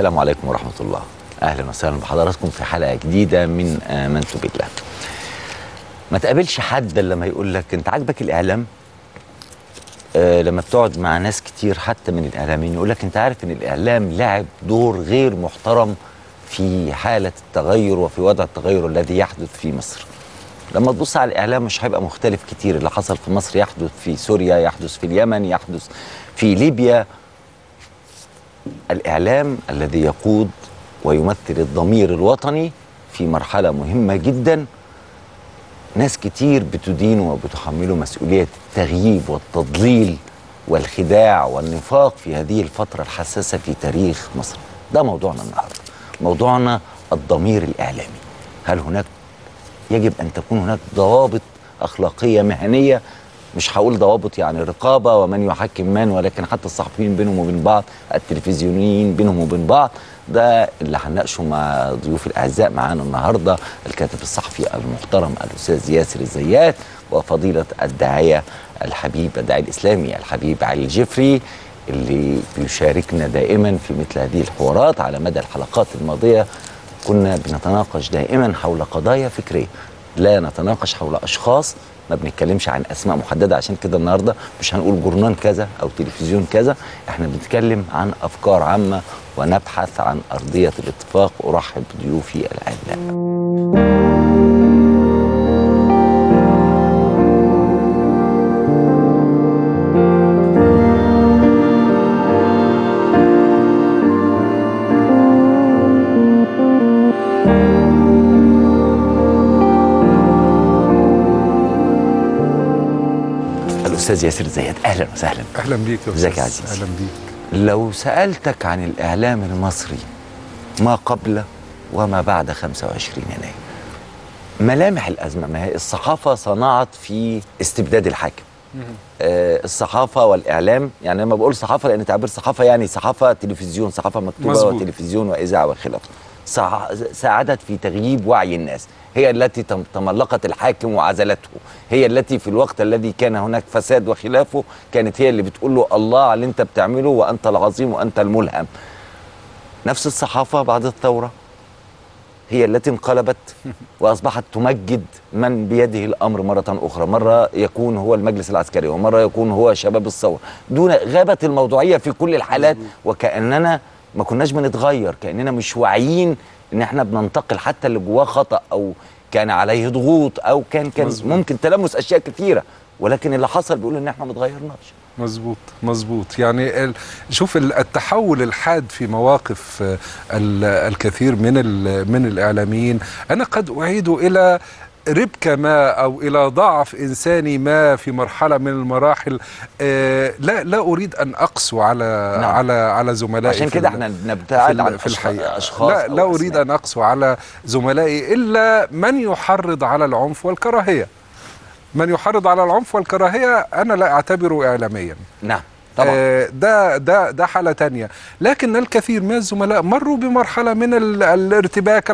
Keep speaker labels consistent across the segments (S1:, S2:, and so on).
S1: السلام عليكم ورحمة الله. أهلا وسهلا بحضراتكم في حلقة جديدة من آمنت بالله. ما تقابلش حد إلا لما يقول لك أنت عاجبك الإعلام؟ آه لما بتقعد مع ناس كتير حتى من الإعلاميين يقول لك أنت عارف أن الإعلام لعب دور غير محترم في حالة التغير وفي وضع التغير الذي يحدث في مصر. لما تبص على الإعلام مش هيبقى مختلف كتير. اللي حصل في مصر يحدث في سوريا يحدث في اليمن يحدث في ليبيا. الإعلام الذي يقود ويمثل الضمير الوطني في مرحلة مهمة جدا. ناس كتير بتدينه وبتحمله مسؤولية التغييب والتضليل والخداع والنفاق في هذه الفترة الحساسة في تاريخ مصر. ده موضوعنا النهاردة. موضوعنا الضمير الإعلامي. هل هناك يجب أن تكون هناك ضوابط أخلاقية مهنية مش هقول ضوابط يعني رقابة ومن يحكم من ولكن حتى الصحفيين بينهم وبين بعض التلفزيونيين بينهم وبين بعض ده اللي هنناقشه مع ضيوف الأعزاء معانا النهاردة الكاتب الصحفي المحترم الأستاذ ياسر الزيات وفضيلة الداعية الحبيب الداعي الإسلامي الحبيب علي الجفري اللي بيشاركنا دائما في مثل هذه الحوارات على مدى الحلقات الماضية. كنا بنتناقش دائما حول قضايا فكرية. لا نتناقش حول أشخاص ما بنتكلمش عن أسماء محددة عشان كده النهارده مش هنقول جورنال كذا أو تلفزيون كذا إحنا بنتكلم عن أفكار عامة ونبحث عن أرضية الاتفاق أرحب بضيوفي الأعزاء. الاستاذ ياسر زياد أهلا وسهلا
S2: أهلا بيك يا أستاذ.
S1: عزيزي؟
S2: أهلا بيك
S1: لو سألتك عن الإعلام المصري ما قبل وما بعد 25 يناير ملامح الأزمة ما هي الصحافة صنعت في استبداد الحاكم آه، الصحافة والإعلام يعني لما بقول صحافة لأن تعبير صحافة يعني صحافة تلفزيون صحافة مكتوبة
S2: مظبوط.
S1: وتلفزيون وإذاعة وخلافة ساعدت في تغييب وعي الناس. هي التي تم- تملقت الحاكم وعزلته. هي التي في الوقت الذي كان هناك فساد وخلافه كانت هي اللي بتقول له الله على اللي انت بتعمله وانت العظيم وانت الملهم. نفس الصحافة بعد الثورة هي التي انقلبت وأصبحت تمجد من بيده الأمر مرة أخرى، مرة يكون هو المجلس العسكري ومرة يكون هو شباب الثورة، دون غابت الموضوعية في كل الحالات وكأننا ما كناش بنتغير، كأننا مش واعيين إن إحنا بننتقل حتى اللي جواه خطأ أو كان عليه ضغوط أو كان كان
S2: مظبوط.
S1: ممكن تلمس أشياء كثيرة ولكن اللي حصل بيقول إن إحنا ما اتغيرناش.
S2: مظبوط مظبوط يعني شوف ال- التحول الحاد في مواقف آه، ال- الكثير من من الإعلاميين أنا قد أعيد إلى ربكة ما أو إلى ضعف انساني ما في مرحلة من المراحل آه لا لا أريد أن أقسو على
S1: نعم.
S2: على على زملائي
S1: عشان كده
S2: إحنا
S1: نبتعد عن
S2: في الحقيقة
S1: أشخاص
S2: لا
S1: أو
S2: لا أريد
S1: أسماء.
S2: أن أقسو على زملائي إلا من يحرض على العنف والكراهية من يحرض على العنف والكراهية أنا لا أعتبره اعلاميا
S1: نعم طبعا
S2: آه، ده ده ده حالة تانية لكن الكثير من الزملاء مروا بمرحلة من ال- الارتباك.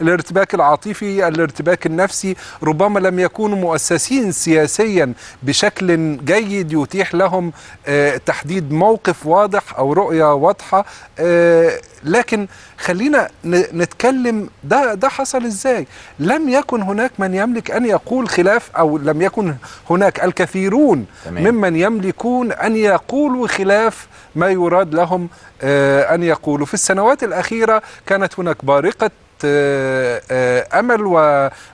S2: الارتباك العاطفي الارتباك النفسي ربما لم يكونوا مؤسسين سياسيا بشكل جيد يتيح لهم آه، تحديد موقف واضح أو رؤية واضحة آه، لكن خلينا نتكلم ده ده حصل إزاي لم يكن هناك من يملك أن يقول خلاف أو لم يكن هناك الكثيرون
S1: تمام.
S2: ممن يملكون أن يقولوا خلاف ما يراد لهم آه، أن يقولوا في السنوات الأخيرة كانت هناك بارقة أمل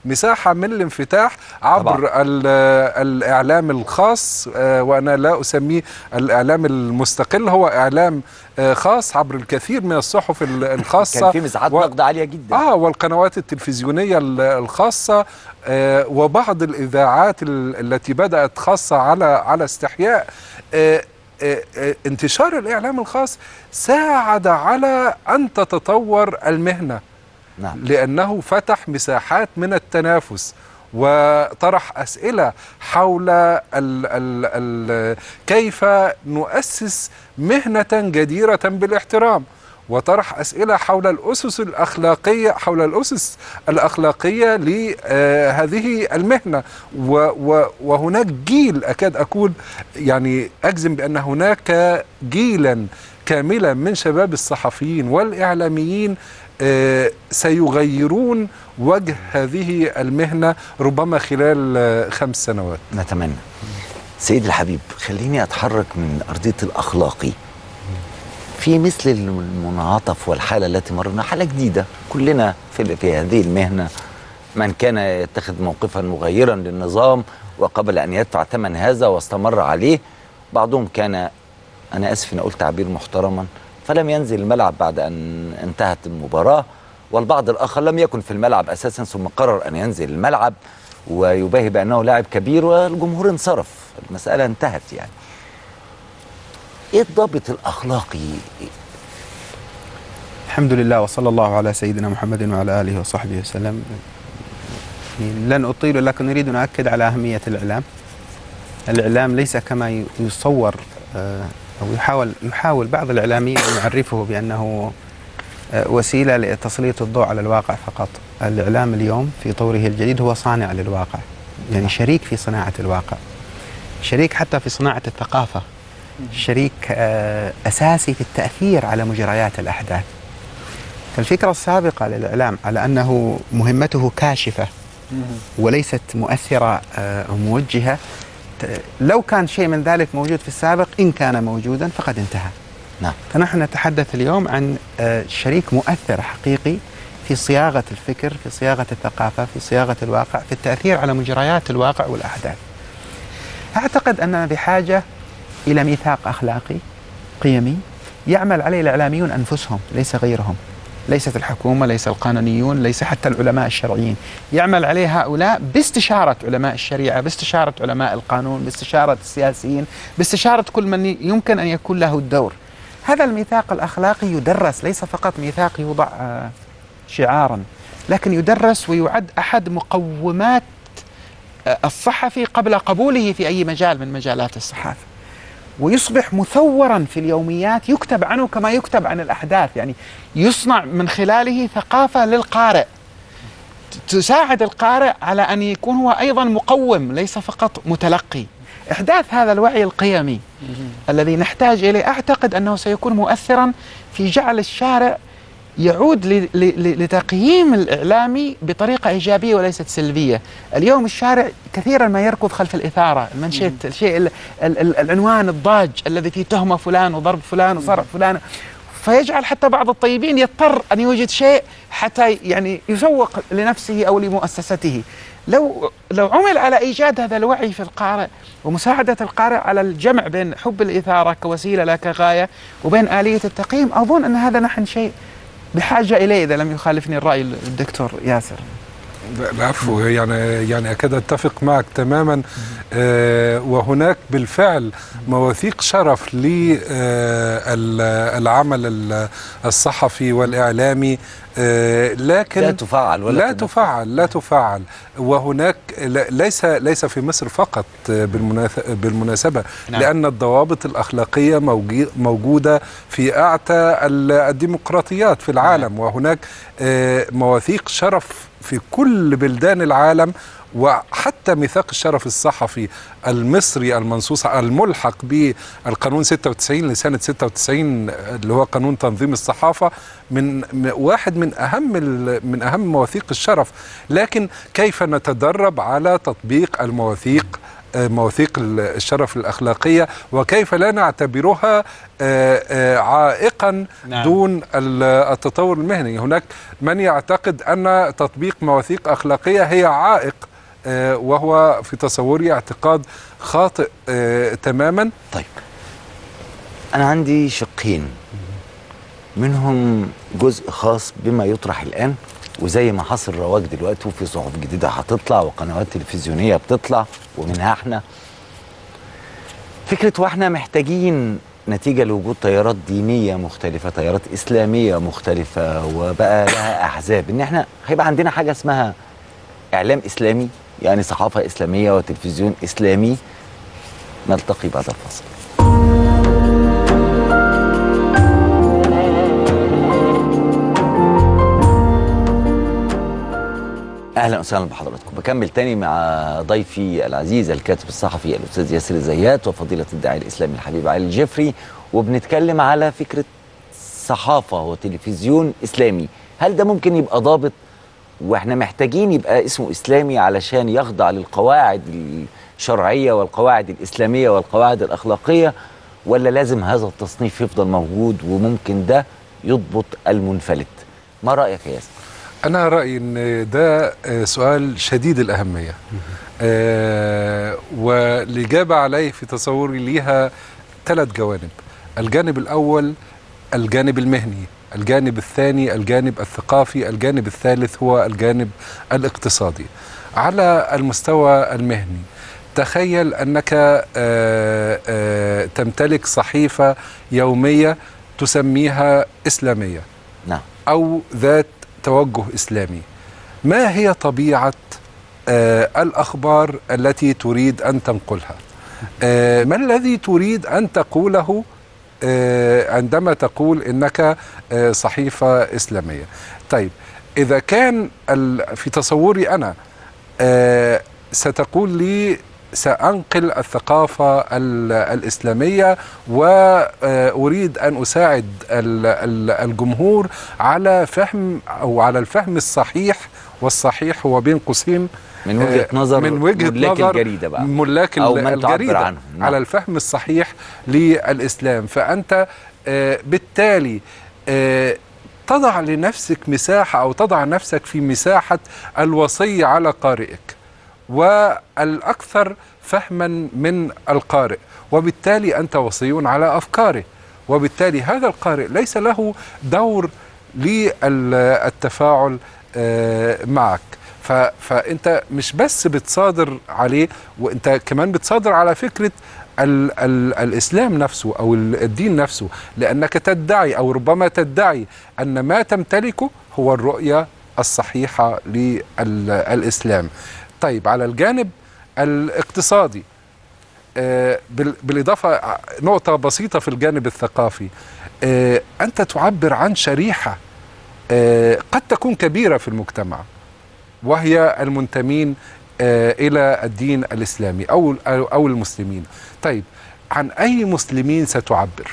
S2: ومساحة من الانفتاح عبر آه، الإعلام الخاص آه، وأنا لا أسميه الإعلام المستقل هو إعلام آه، خاص عبر الكثير من الصحف ال- الخاصة.
S1: كان في مساحات
S2: و-
S1: نقد عالية جدا.
S2: آه والقنوات التلفزيونية ال- الخاصة آه وبعض الإذاعات ال- التي بدأت خاصة على على استحياء. آه آه آه انتشار الإعلام الخاص ساعد على أن تتطور المهنة.
S1: نعم.
S2: لأنه فتح مساحات من التنافس وطرح أسئلة حول ال ال ال كيف نؤسس مهنة جديرة بالاحترام. وطرح أسئلة حول الأسس الأخلاقية حول الأسس الأخلاقية لهذه المهنة. وهناك جيل أكاد أقول يعني أجزم بأن هناك جيلا كاملة من شباب الصحفيين والإعلاميين آه، سيغيرون وجه هذه المهنة ربما خلال آه، خمس سنوات.
S1: نتمنى. سيد الحبيب خليني أتحرك من أرضية الاخلاقي في مثل المنعطف والحالة التي مررنا حالة جديدة. كلنا في, في هذه المهنة من كان يتخذ موقفا مغيرا للنظام وقبل أن يدفع ثمن هذا واستمر عليه بعضهم كان أنا آسف ان أقول تعبير محترما فلم ينزل الملعب بعد أن انتهت المباراة والبعض الآخر لم يكن في الملعب أساسا ثم قرر أن ينزل الملعب ويباهي بأنه لاعب كبير والجمهور انصرف. المسألة انتهت يعني. إيه الضابط الأخلاقي؟
S3: الحمد لله وصلى الله على سيدنا محمد وعلى آله وصحبه وسلم. لن أطيل لكن نريد أن نؤكد على أهمية الإعلام. الإعلام ليس كما يصور أو يحاول يحاول بعض الإعلاميين أن يعرفه بأنه آه، وسيلة لتسليط الضوء على الواقع فقط. الإعلام اليوم في طوره الجديد هو صانع للواقع يعني شريك في صناعة الواقع شريك حتى في صناعة الثقافة شريك آه، أساسي في التأثير على مجريات الأحداث. فالفكرة السابقة للإعلام على أنه مهمته كاشفة وليست مؤثرة آه، ت- لو كان شيء من ذلك موجود في السابق إن كان موجودا فقد انتهى.
S1: نعم.
S3: فنحن نتحدث اليوم عن آه، شريك مؤثر حقيقي في صياغة الفكر في صياغة الثقافة في صياغة الواقع في التأثير على مجريات الواقع والأحداث. أعتقد أننا بحاجة إلى ميثاق أخلاقي قيمي يعمل عليه الإعلاميون أنفسهم ليس غيرهم. ليست الحكومة ليس القانونيون ليس حتى العلماء الشرعيين. يعمل عليه هؤلاء باستشارة علماء الشريعة باستشارة علماء القانون باستشارة السياسيين باستشارة كل من يمكن أن يكون له الدور. هذا الميثاق الأخلاقي يدرس ليس فقط ميثاق يوضع آه، شعارا لكن يدرس ويعد أحد مقومات آه، الصحفي قبل قبوله في أي مجال من مجالات الصحافة. ويصبح مثورا في اليوميات يكتب عنه كما يكتب عن الأحداث يعني يصنع من خلاله ثقافة للقارئ. تساعد القارئ على أن يكون هو أيضا مقوم ليس فقط متلقي. إحداث هذا الوعي القيمي الذي نحتاج إليه أعتقد أنه سيكون مؤثرا في جعل الشارع يعود لتقييم الاعلامي بطريقة إيجابية وليست سلبية. اليوم الشارع كثيرا ما يركض خلف الإثارة، المنشط، الشيء ال- ال- ال- العنوان الضاج الذي فيه تهمة فلان وضرب فلان وصرع فلان فيجعل حتى بعض الطيبين يضطر أن يوجد شيء حتى يعني يسوق لنفسه أو لمؤسسته. لو لو عمل على إيجاد هذا الوعي في القارئ ومساعدة القارئ على الجمع بين حب الإثارة كوسيلة لا كغاية وبين آلية التقييم أظن أن هذا نحن شيء بحاجة إليه إذا لم يخالفني الرأي الدكتور ياسر.
S2: العفو يعني يعني أكاد أتفق معك تماما آه وهناك بالفعل مواثيق شرف للعمل الصحفي والإعلامي آه لكن
S1: لا تفعل ولا
S2: لا. تفعل لا تفعل وهناك ليس ليس في مصر فقط آه، بالمناسبة
S3: نعم.
S2: لأن الضوابط الأخلاقية موجودة في أعتى ال- الديمقراطيات في العالم وهناك آه، مواثيق شرف في كل بلدان العالم وحتى ميثاق الشرف الصحفي المصري المنصوص الملحق بالقانون 96 لسنة 96 اللي هو قانون تنظيم الصحافة من واحد من أهم من أهم مواثيق الشرف. لكن كيف نتدرب على تطبيق المواثيق مواثيق ال- الشرف الأخلاقية؟ وكيف لا نعتبرها آه، آه، عائقا
S3: نعم.
S2: دون ال- التطور المهني؟ هناك من يعتقد أن تطبيق مواثيق أخلاقية هي عائق وهو في تصوري اعتقاد خاطئ آه، تماما.
S1: طيب. أنا عندي شقين. منهم جزء خاص بما يطرح الآن وزي ما حصل رواج دلوقتي وفي صحف جديدة هتطلع وقنوات تلفزيونية بتطلع ومنها إحنا. فكرة وإحنا محتاجين نتيجة لوجود تيارات دينية مختلفة تيارات إسلامية مختلفة وبقى لها أحزاب. إن إحنا هيبقى عندنا حاجة اسمها إعلام إسلامي. يعني صحافة إسلامية وتلفزيون إسلامي. نلتقي بعد الفاصل. أهلا وسهلا بحضراتكم. بكمل تاني مع ضيفي العزيز الكاتب الصحفي الأستاذ ياسر الزيات وفضيلة الداعي الإسلامي الحبيب علي الجفري. وبنتكلم على فكرة صحافة وتلفزيون إسلامي. هل ده ممكن يبقى ضابط وإحنا محتاجين يبقى اسمه إسلامي علشان يخضع للقواعد الشرعية والقواعد الإسلامية والقواعد الأخلاقية ولا لازم هذا التصنيف يفضل موجود وممكن ده يضبط المنفلت؟ ما رأيك يا ياسر؟
S2: أنا رأيي أن ده آه، سؤال شديد الأهمية. آه، والإجابة عليه في تصوري ليها ثلاث جوانب. الجانب الأول الجانب المهني. الجانب الثاني الجانب الثقافي الجانب الثالث هو الجانب الاقتصادي. على المستوى المهني تخيل أنك آه، آه، تمتلك صحيفة يومية تسميها إسلامية
S1: نعم.
S2: أو ذات توجه إسلامي. ما هي طبيعة آه الأخبار التي تريد أن تنقلها؟ ما الذي تريد أن تقوله عندما تقول إنك آه صحيفة إسلامية. طيب إذا كان في تصوري أنا آه ستقول لي سأنقل الثقافة ال- الإسلامية وأريد أن أساعد ال- ال- الجمهور على فهم أو على الفهم الصحيح والصحيح هو بين قوسين
S1: من وجهة
S2: آه،
S1: نظر
S2: من وجهة
S1: ملاك
S2: نظر
S1: الجريدة بقى.
S2: ملاك
S1: أو من تعبر
S2: الجريدة
S1: عنهم. نعم.
S2: على الفهم الصحيح للإسلام فأنت آه، بالتالي آه، تضع لنفسك مساحة أو تضع نفسك في مساحة الوصي على قارئك والأكثر فهما من القارئ وبالتالي أنت وصي على أفكاره وبالتالي هذا القارئ ليس له دور للتفاعل معك. ف- فانت مش بس بتصادر عليه وانت كمان بتصادر على فكرة ال ال الإسلام نفسه أو ال- الدين نفسه. لأنك تدعي أو ربما تدعي أن ما تمتلكه هو الرؤية الصحيحة للاسلام. طيب على الجانب الاقتصادي آه، بال- بالإضافة ع- نقطة بسيطة في الجانب الثقافي. آه، أنت تعبر عن شريحة آه، قد تكون كبيرة في المجتمع وهي المنتمين آه، إلى الدين الإسلامي أو أو أو المسلمين. طيب عن أي مسلمين ستعبر؟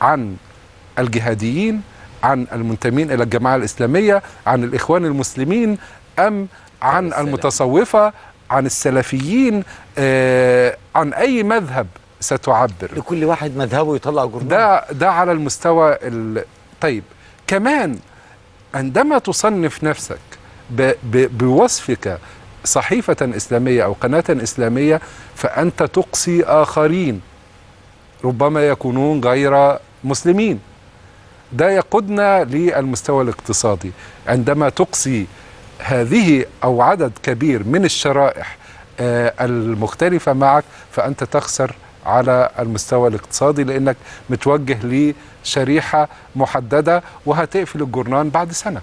S2: عن الجهاديين، عن المنتمين إلى الجماعة الإسلامية، عن الإخوان المسلمين أم عن
S1: السلام.
S2: المتصوفة، عن السلفيين، آه، عن أي مذهب ستعبر؟
S1: لكل واحد مذهبه يطلع جورنال
S2: ده ده على المستوى ال... طيب كمان عندما تصنف نفسك. بوصفك صحيفة إسلامية أو قناة إسلامية فأنت تقصي آخرين ربما يكونون غير مسلمين ده يقودنا للمستوى الاقتصادي عندما تقصي هذه أو عدد كبير من الشرائح آه، المختلفة معك فأنت تخسر على المستوى الاقتصادي لأنك متوجه لشريحة محددة وهتقفل الجورنان بعد سنة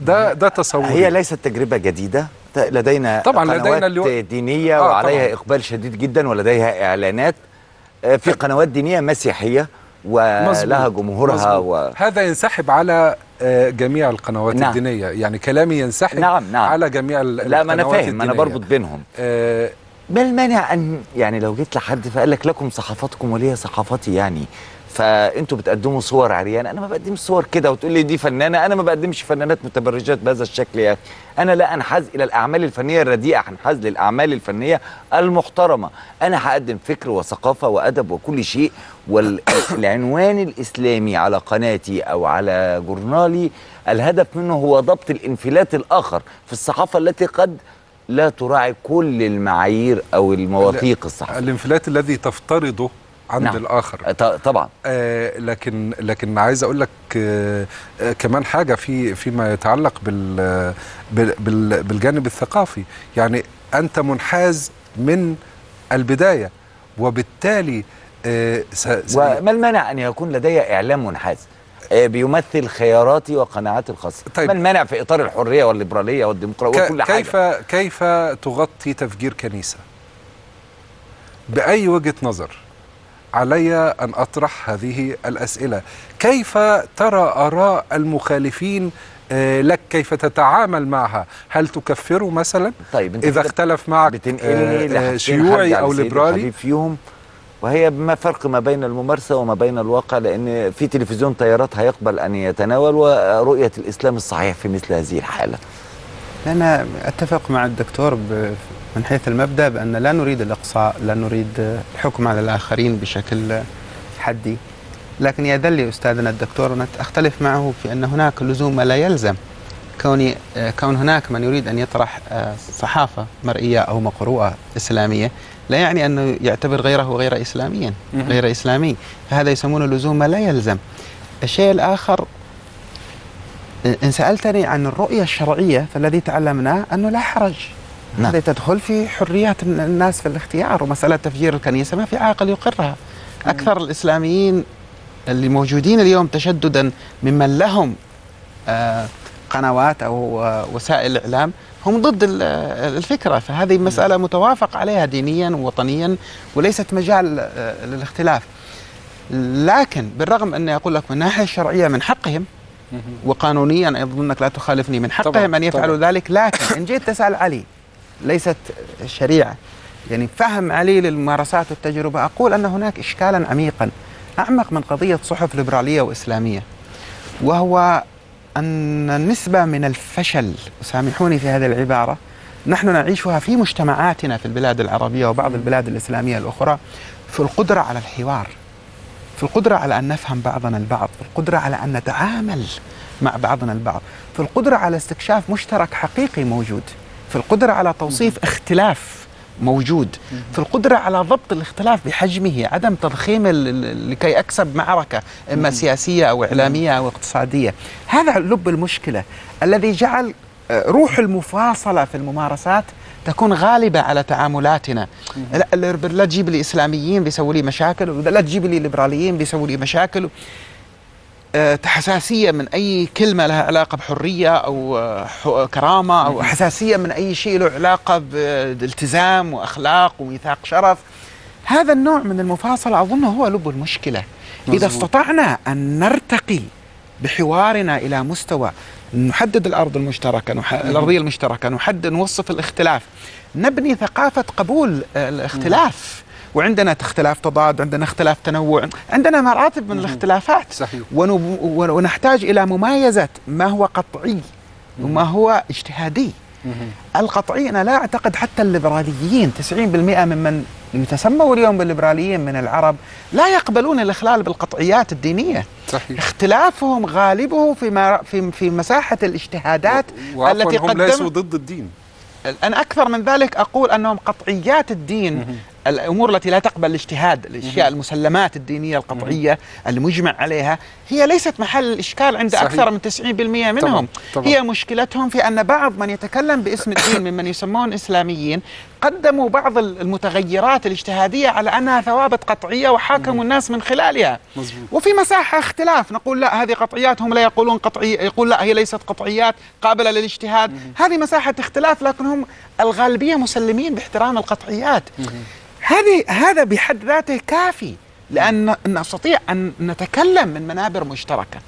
S2: ده ده تصوري
S1: هي ليست تجربة جديدة ت- لدينا
S2: طبعاً
S1: قنوات
S2: لدينا اليو-
S1: دينية
S2: آه،
S1: وعليها
S2: طبعاً.
S1: إقبال شديد جدا ولديها إعلانات آه، في قنوات دينية مسيحية ولها جمهورها
S2: مظبوط.
S1: و...
S2: هذا ينسحب على آه، جميع القنوات
S1: نعم.
S2: الدينية يعني كلامي ينسحب
S1: نعم، نعم.
S2: على جميع ال-
S1: لا ما أنا
S2: القنوات
S1: فاهم أنا. بربط بينهم
S2: آه،
S1: ما المانع أن يعني لو جيت لحد فقال لك لكم صحافاتكم ولي صحافتي يعني فأنتوا بتقدموا صور عريانة. أنا ما بقدمش صور كده وتقول لي دي فنانة. أنا ما بقدمش فنانات متبرجات بهذا الشكل يا أخي أنا لا أنحاز إلى الأعمال الفنية الرديئة هنحاز للأعمال الفنية المحترمة. أنا هقدم فكر وثقافة وأدب وكل شيء والعنوان الإسلامي على قناتي أو على جورنالي الهدف منه هو ضبط الانفلات الآخر في الصحافه التي قد لا تراعي كل المعايير أو المواثيق الصحفيه
S2: الانفلات الذي تفترضه عند
S1: نعم.
S2: الآخر.
S1: ط- طبعا.
S2: آه لكن لكن عايز أقول لك آه آه كمان حاجة في فيما يتعلق بال بال بال بالجانب الثقافي. يعني أنت منحاز من البداية وبالتالي آه
S1: وما المانع أن يكون لدي إعلام منحاز؟ بيمثل خياراتي وقناعاتي الخاصة.
S2: طيب.
S1: ما المانع في إطار الحرية والليبرالية
S2: والديمقراطية
S1: وكل
S2: كيف
S1: حاجة.
S2: كيف تغطي تفجير كنيسة؟ بأي وجهة نظر علي أن أطرح هذه الأسئلة؟ كيف ترى آراء المخالفين آه، لك؟ كيف تتعامل معها؟ هل تكفره مثلا؟
S1: طيب أنت
S2: إذا اختلف معك
S1: بتنقلني
S2: آه، آه، شيوعي أو ليبرالي؟
S1: فيهم. وهي ما فرق ما بين الممارسة وما بين الواقع لأن في تلفزيون تيارات هيقبل أن يتناول ورؤية الإسلام الصحيح في مثل هذه الحالة.
S3: أنا أتفق مع الدكتور من حيث المبدأ بأن لا نريد الإقصاء لا نريد الحكم على الآخرين بشكل حدي. لكن لي أستاذنا الدكتور أختلف معه في أن هناك لزوم ما لا يلزم. كوني كون هناك من يريد أن يطرح آه، صحافة مرئية أو مقروءة إسلامية لا يعني أنه يعتبر غيره غير إسلاميا. غير إسلامي. فهذا يسمونه لزوم ما لا يلزم. الشيء الآخر إن سألتني عن الرؤية الشرعية فالذي تعلمناه أنه لا حرج.
S1: نعم.
S3: هذه تدخل في حريات الناس في الاختيار ومسألة تفجير الكنيسة ما في عاقل يقرها. أكثر الإسلاميين اللي موجودين اليوم تشددا ممن لهم آه، قنوات أو آه، وسائل إعلام هم ضد ال- الفكرة فهذه مسألة متوافق عليها دينيا ووطنيا وليست مجال آه، للاختلاف. لكن بالرغم أن أقول لك من الناحية الشرعية من حقهم وقانونيا أيضا انك لا تخالفني من حقهم
S2: طبعاً،
S3: أن يفعلوا
S2: طبعاً.
S3: ذلك لكن إن جيت تسأل علي ليست شريعة. يعني فهم علي للممارسات والتجربة أقول أن هناك اشكالا عميقا أعمق من قضية صحف ليبرالية وإسلامية وهو أن النسبة من الفشل سامحوني في هذه العبارة نحن نعيشها في مجتمعاتنا في البلاد العربية وبعض البلاد الإسلامية الأخرى في القدرة على الحوار في القدرة على أن نفهم بعضنا البعض في القدرة على أن نتعامل مع بعضنا البعض في القدرة على استكشاف مشترك حقيقي موجود في القدرة على توصيف اختلاف موجود. في القدرة على ضبط الاختلاف بحجمه عدم تضخيم لكي أكسب معركة إما سياسية أو إعلامية أو اقتصادية. هذا لب المشكلة. الذي جعل آه، روح المفاصلة في الممارسات تكون غالبة على تعاملاتنا. لا, لا لا تجيب لي إسلاميين بيسووا لي مشاكل ولا تجيب لي ليبراليين بيسووا لي مشاكل. آه، حساسية من أي كلمة لها علاقة بحرية أو آه، ح- كرامة أو حساسية من أي شيء له علاقة بالتزام وأخلاق وميثاق شرف. هذا النوع من المفاصلة أظنه هو لب المشكلة. إذا
S2: مظبوط.
S3: استطعنا أن نرتقي بحوارنا إلى مستوى نحدد الأرض المشتركة نح... الأرضية المشتركة نحدد نوصف الاختلاف. نبني ثقافة قبول آه، الاختلاف. وعندنا اختلاف تضاد عندنا اختلاف تنوع عندنا مراتب من الاختلافات.
S2: صحيح.
S3: ونحتاج إلى ممايزة ما هو قطعي وما هو اجتهادي. القطعي أنا لا أعتقد حتى الليبراليين 90% ممن يتسموا اليوم بالليبراليين من العرب لا يقبلون الإخلال بالقطعيات الدينية.
S2: صحيح.
S3: اختلافهم غالبه في ما في في مساحة الاجتهادات التي
S2: هم ليسوا
S3: قدم
S2: ضد الدين.
S3: أنا أكثر من ذلك أقول أنهم قطعيات الدين. الأمور التي لا تقبل الاجتهاد الأشياء المسلمات الدينية القطعية المجمع عليها هي ليست محل الإشكال عند
S2: صحيح.
S3: أكثر من 90% منهم.
S2: طبعاً.
S3: هي مشكلتهم في أن بعض من يتكلم باسم الدين ممن يسمون إسلاميين قدموا بعض المتغيرات الاجتهادية على أنها ثوابت قطعية وحاكموا الناس من خلالها.
S2: مظبوط.
S3: وفي مساحة اختلاف نقول لا هذه قطعيات هم لا يقولون قطعية يقول لا هي ليست قطعيات قابلة للاجتهاد. هذه مساحة اختلاف لكن هم الغالبية مسلمين باحترام القطعيات. هذه هذا بحد ذاته كافي. لأن نستطيع أن نتكلم من منابر مشتركة.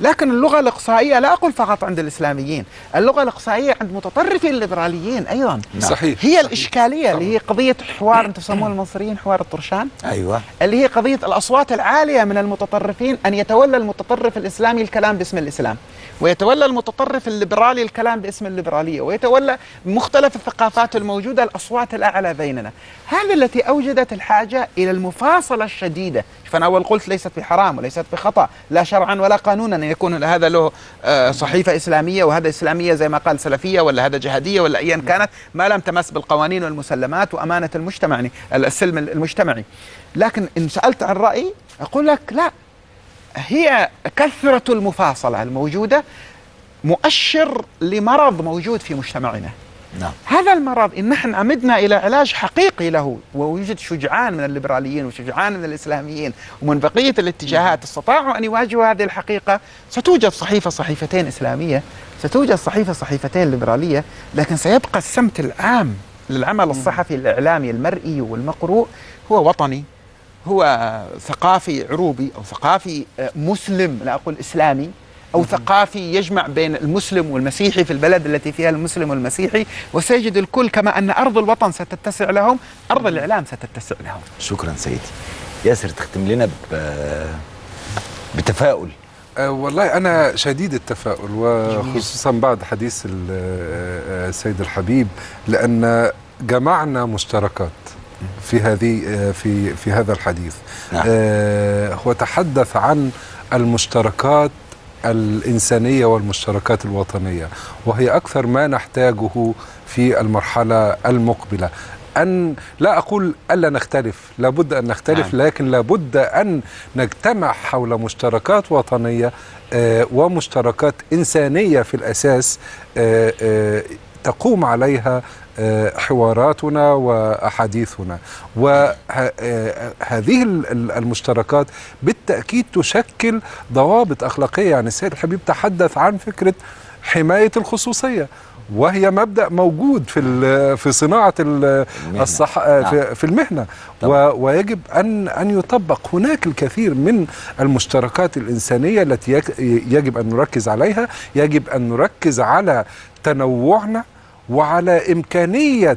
S3: لكن اللغة الإقصائية لا أقول فقط عند الإسلاميين اللغة الإقصائية عند متطرفي الليبراليين أيضا.
S2: صحيح.
S3: هي
S2: صحيح.
S3: الإشكالية اللي هي قضية حوار أنتم تسمون المصريين حوار الطرشان؟
S1: أيوة.
S3: اللي هي قضية الأصوات العالية من المتطرفين أن يتولى المتطرف الإسلامي الكلام باسم الإسلام ويتولى المتطرف الليبرالي الكلام باسم الليبرالية ويتولى مختلف الثقافات الموجودة الأصوات الأعلى بيننا. هذه التي أوجدت الحاجة إلى المفاصلة الشديدة فأنا أول قلت ليست بحرام وليست بخطأ لا شرعا ولا قانونا. أن يكون هذا له آه، صحيفة إسلامية وهذا إسلامية زي ما قال سلفية ولا هذا جهادية ولا أيا كانت ما لم تمس بالقوانين والمسلمات وأمانة المجتمع يعني السلم المجتمعي. لكن إن سألت عن رأيي أقول لك لا. هي كثرة المفاصلة الموجودة مؤشر لمرض موجود في مجتمعنا.
S1: نعم.
S3: هذا المرض إن نحن عمدنا إلى علاج حقيقي له ويوجد شجعان من الليبراليين وشجعان من الإسلاميين ومن بقية الاتجاهات استطاعوا أن يواجهوا هذه الحقيقة. ستوجد صحيفة صحيفتين إسلامية ستوجد صحيفة صحيفتين ليبرالية لكن سيبقى السمت العام للعمل الصحفي الإعلامي المرئي والمقروء. هو وطني هو ثقافي عروبي أو ثقافي آه، مسلم لا أقول إسلامي. أو ثقافي يجمع بين المسلم والمسيحي في البلد التي فيها المسلم والمسيحي وسيجد الكل كما أن أرض الوطن ستتسع لهم أرض الإعلام ستتسع لهم
S1: شكرا سيدي ياسر تختم لنا. بتفاؤل
S2: أه والله أنا شديد التفاؤل وخصوصا بعد حديث ال- آه، السيد الحبيب لأن جمعنا مشتركات في هذه في في هذا الحديث
S1: نعم.
S2: آه، هو تحدث عن المشتركات الإنسانية والمشتركات الوطنية وهي أكثر ما نحتاجه في المرحلة المقبلة أن لا أقول ألا نختلف لابد أن نختلف
S1: نعم.
S2: لكن لابد أن نجتمع حول مشتركات وطنية آه، ومشتركات إنسانية في الأساس آه، آه، تقوم عليها حواراتنا وأحاديثنا وهذه المشتركات بالتأكيد تشكل ضوابط أخلاقية يعني السيد الحبيب تحدث عن فكرة حماية الخصوصية وهي مبدأ موجود في في
S1: المهنة.
S2: الصح آه،
S1: نعم.
S2: في,
S1: طبعا.
S2: و- ويجب أن أن يطبق هناك الكثير من المشتركات الإنسانية التي يجب أن نركز عليها يجب أن نركز على تنوعنا وعلى إمكانية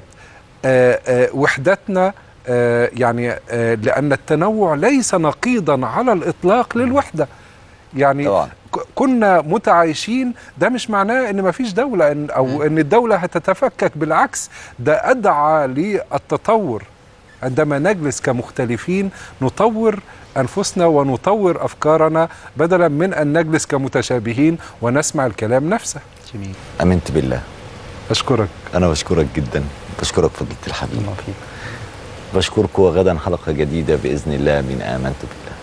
S2: آه، آه، وحدتنا آه، يعني لأن التنوع ليس نقيضا على الإطلاق للوحدة. يعني
S1: طبعا.
S2: كنا متعايشين ده مش معناه إن مفيش دولة إن أو إن الدولة هتتفكك بالعكس ده أدعى للتطور. عندما نجلس كمختلفين نطور أنفسنا ونطور أفكارنا بدلا من أن نجلس كمتشابهين ونسمع الكلام نفسه.
S3: جميل.
S1: آمنت بالله.
S2: أشكرك.
S1: أنا بشكرك جدا. بشكرك فضيلة الحبيب. بشكركم وغدا حلقة جديدة بإذن الله من آمنت بالله.